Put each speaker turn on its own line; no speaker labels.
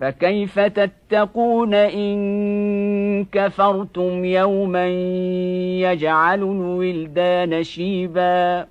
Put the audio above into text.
فكيف تتقون إن كفرتم يوما يجعل الولدان شيبا